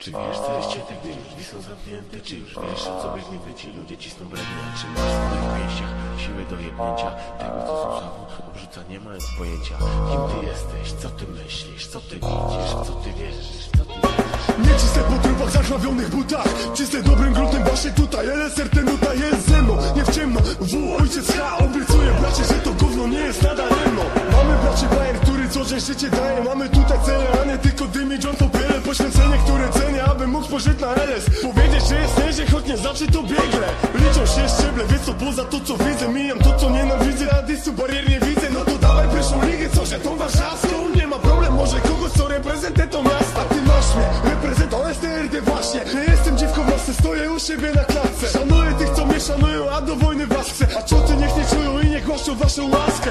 Czy wiesz, co jest cięte, gdy już drzwi są zamknięte? Czy już wiesz, o co biegniemy? Ci ludzie cisną brednia Czy masz w swoich pięściach siłę do jebnięcia Tego, co sławą, obrzuca nie mając pojęcia Kim ty jesteś? Co ty myślisz? Co ty widzisz? Co ty wierzysz? Co ty wierzysz? Nie czyste po trupach, zakrwawionych butach Czyste dobrym gruntem właśnie tutaj LSR ten nuta jest ze mną, nie w ciemno W ojciec H obiecuje bracie, że to gówno nie jest nadaremno Mamy bracie bajer, który co dzień życie daje Mamy tutaj cele, a nie tylko dym i John Popiele Poświęcenie, które cenię, aby mógł spojrzeć na LS Powiedzieć, że jest nieźle, choć nie zawsze to biegle. Liczą się szczeble, wie co poza to co widzę Mijam to co nienawidzę, a dysu barier nie widzę No to dawaj pierwszą ligę, co że tą warszawską? Nie ma problem, może kogoś co reprezentuje to miasta. Ty masz mnie, reprezentuję STRD właśnie. Nie jestem dziwką masy, stoję u siebie na klatce. Szanuję tych co mnie szanują, a do wojny was chcę A cioty niech nie czują i nie głaszczą waszą łaskę